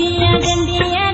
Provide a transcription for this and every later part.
दिया गंदिया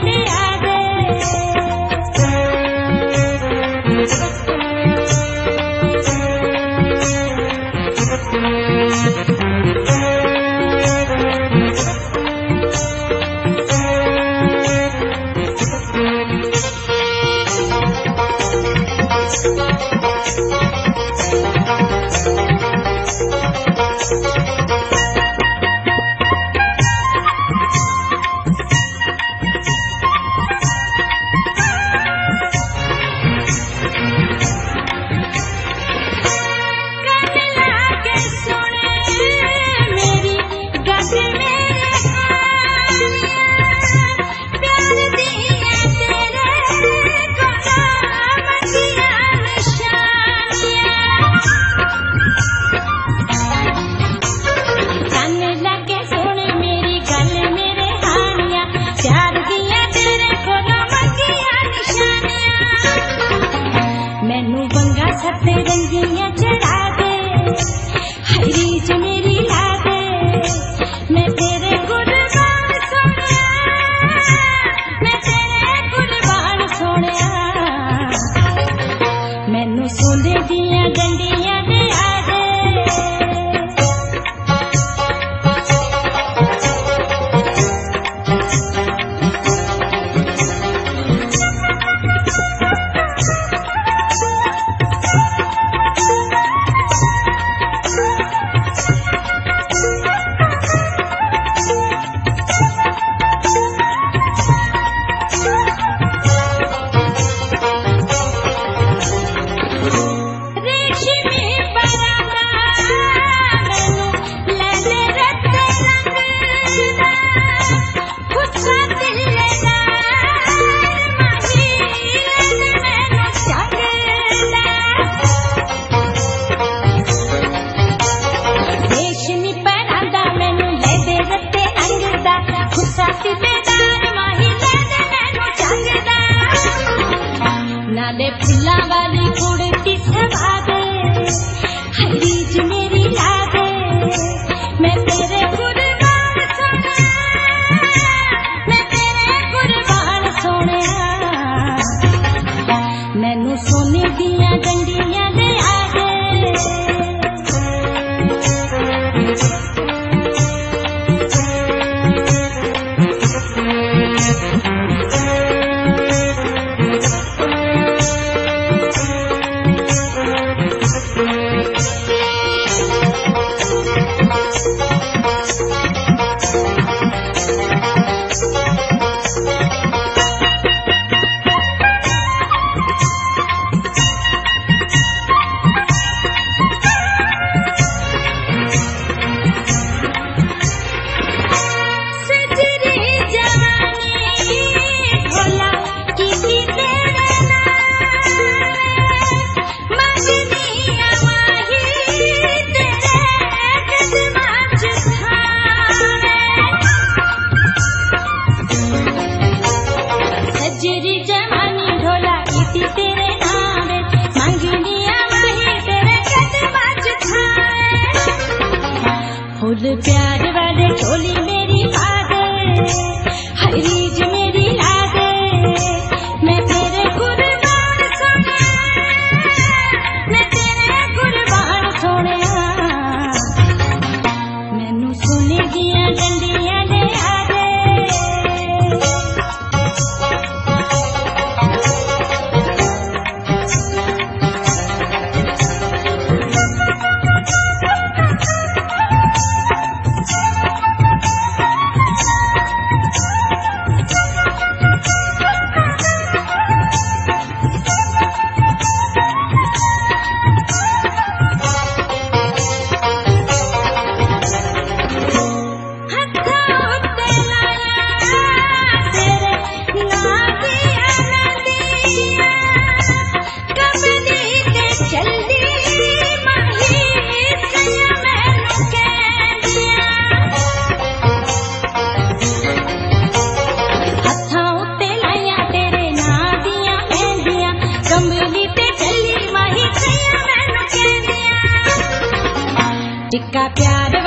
फुल प्यार i Capiada.